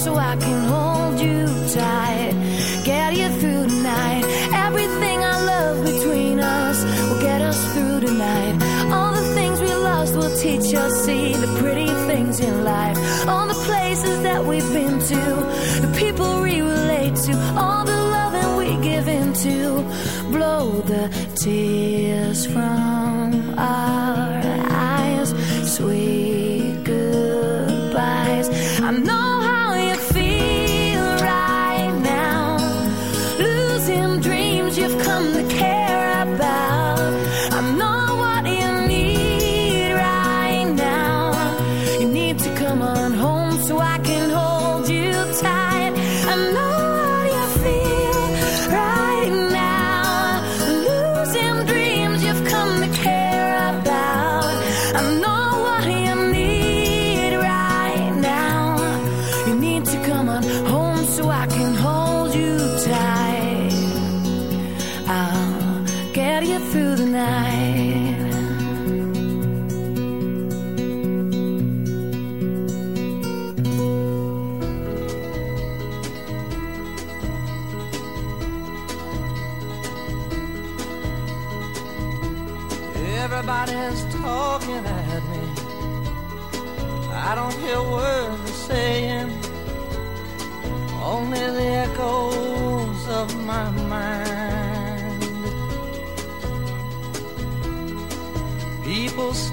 so I can hold you tight. Get you through tonight. Everything I love between us will get us through tonight. All the things we lost will teach us see the pretty things in life. All the places that we've been to, the people we relate to, all the loving we give into. Blow the tears from our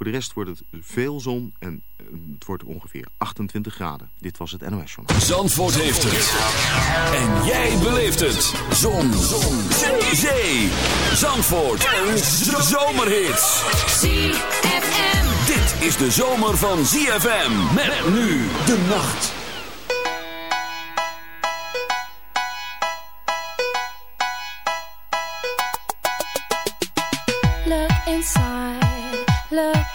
Voor de rest wordt het veel zon en eh, het wordt ongeveer 28 graden. Dit was het NOS Journal. Zandvoort heeft het. En jij beleeft het. Zon. zon. Zee. zee. Zandvoort. Een zomerhit. ZFM. Dit is de zomer van ZFM. Met nu de nacht.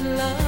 love.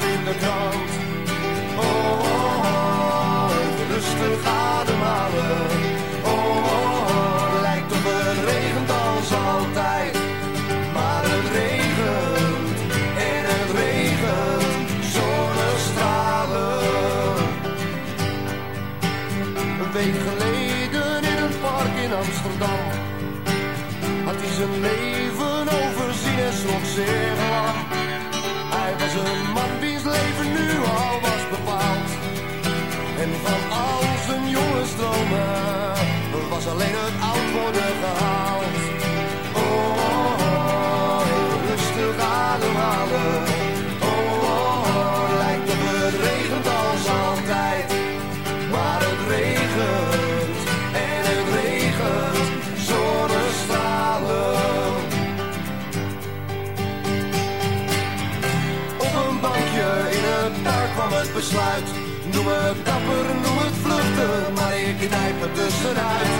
coming that I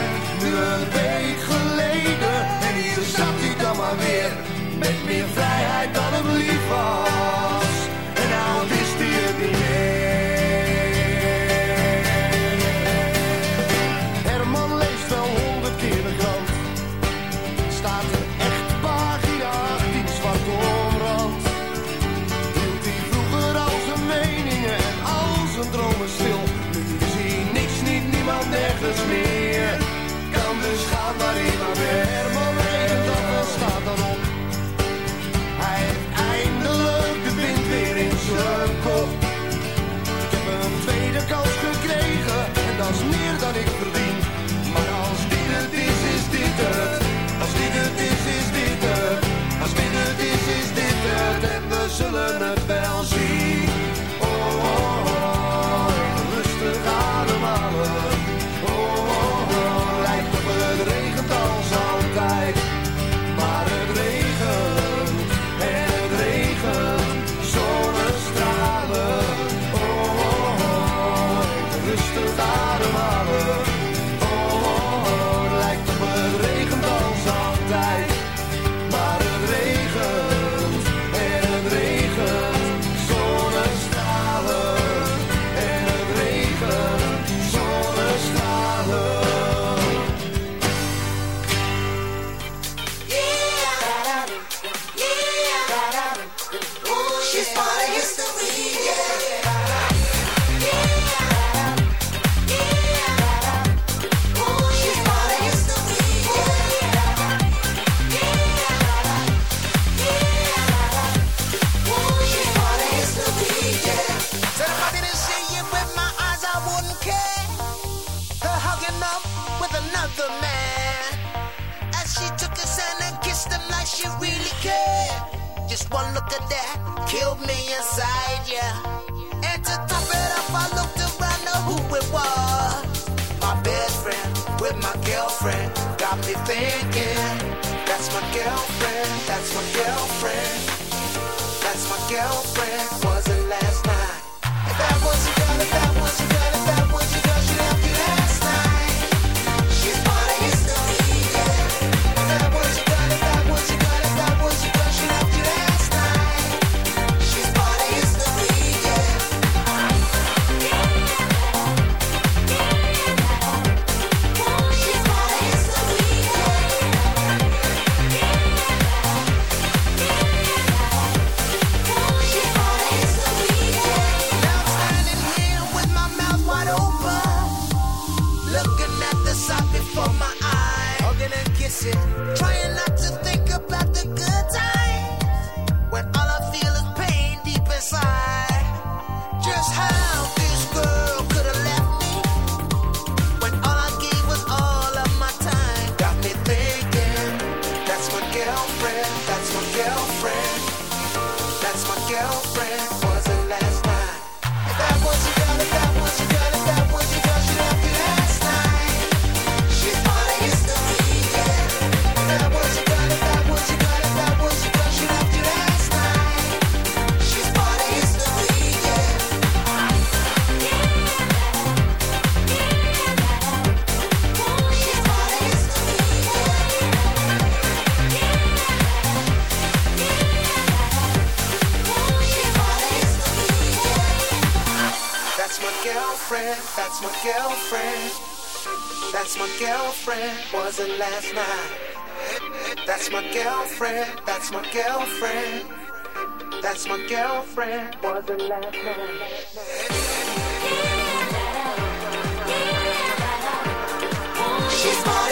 niggas and I kiss them like she really cared. Just one look at that killed me inside, yeah. And to top it off, I looked around, know who it was. My best friend with my girlfriend got me thinking. That's my girlfriend, that's my girlfriend. That's my girlfriend, wasn't last night. That was That's my girlfriend, that's my girlfriend. That's my girlfriend, wasn't last night. That's my girlfriend, that's my girlfriend. That's my girlfriend, wasn't last night. She's part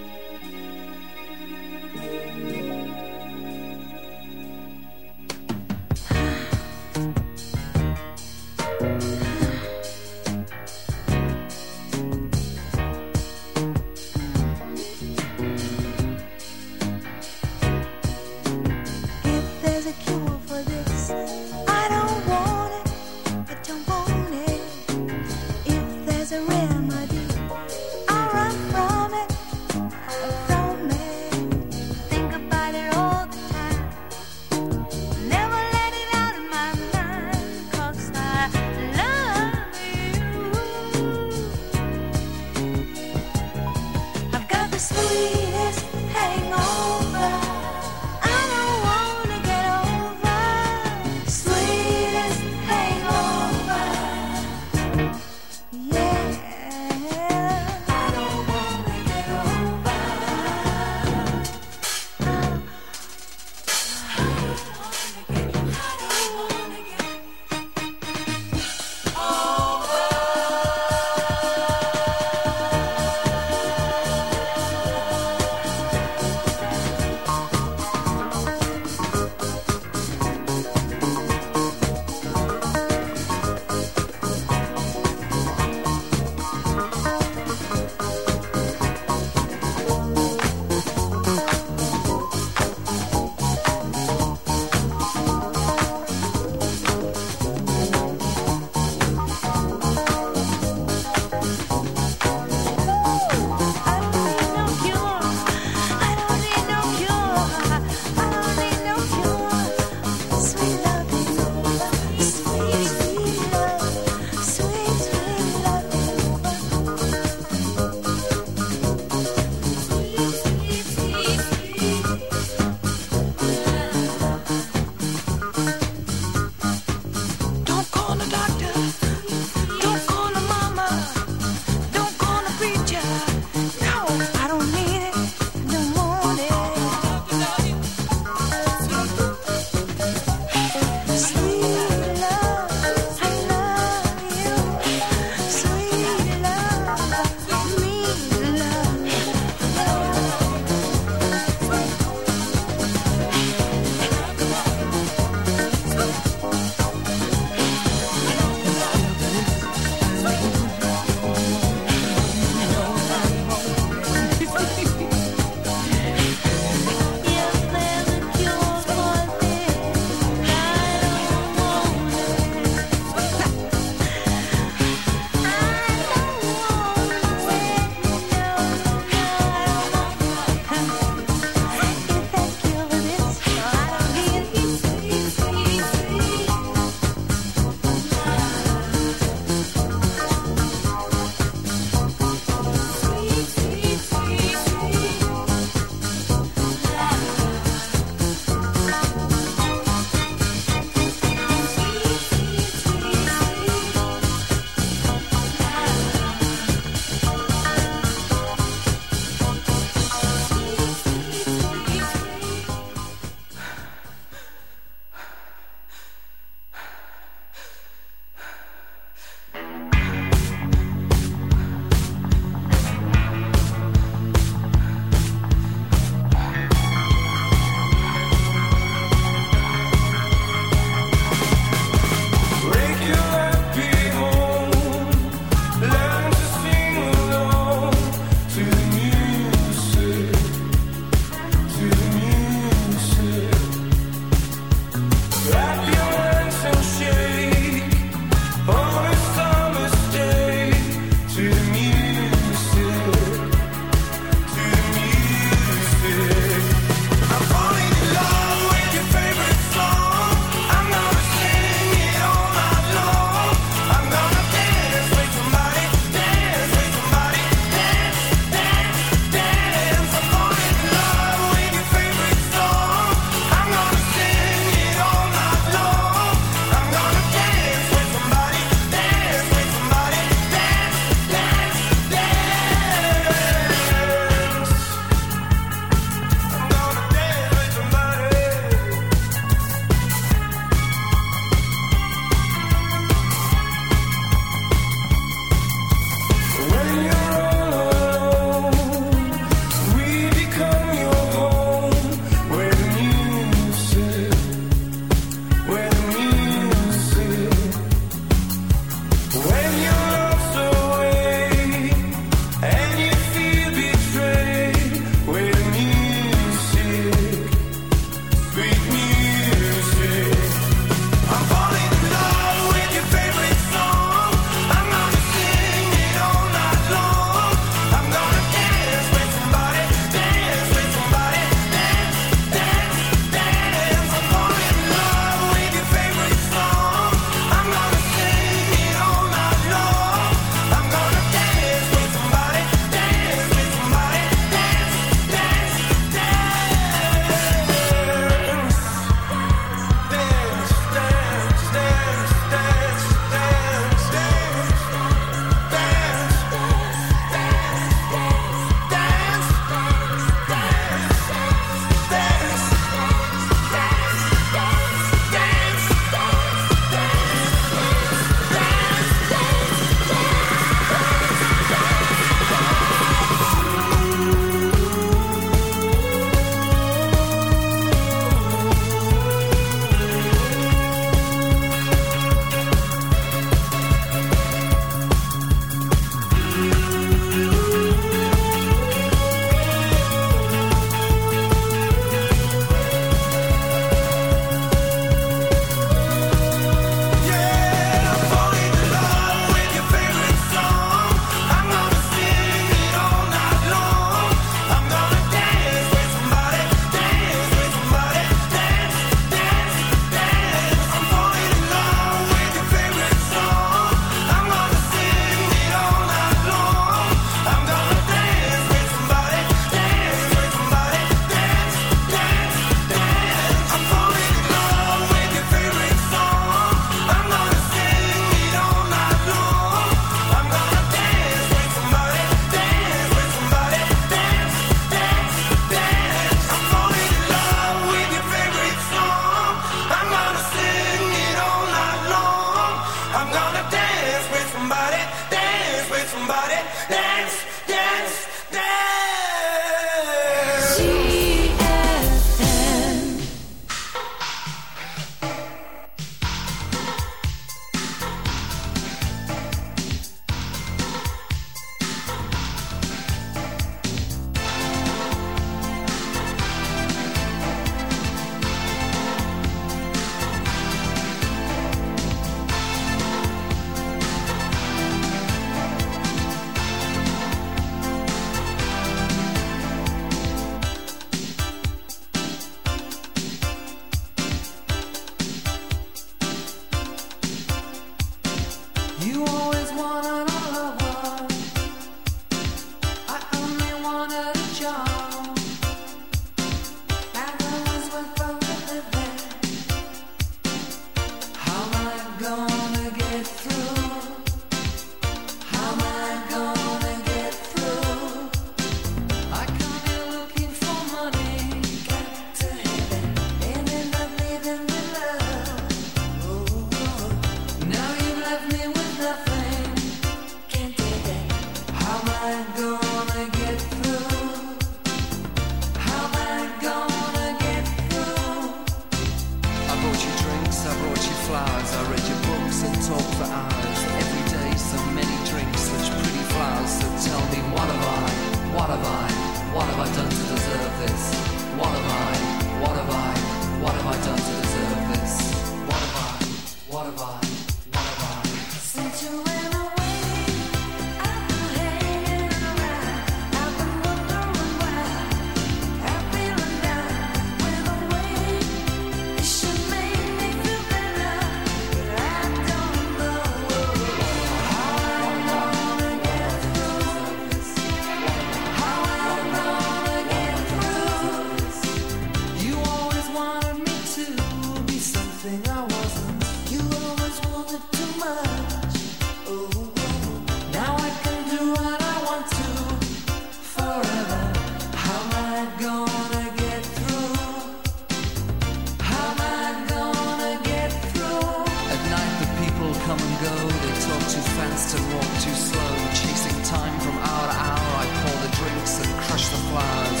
go. They talk too fast and walk too slow. Chasing time from hour to hour, I pour the drinks and crush the flowers.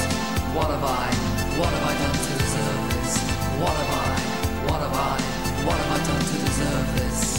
What have I? What have I done to deserve this? What have I? What have I? What have I done to deserve this?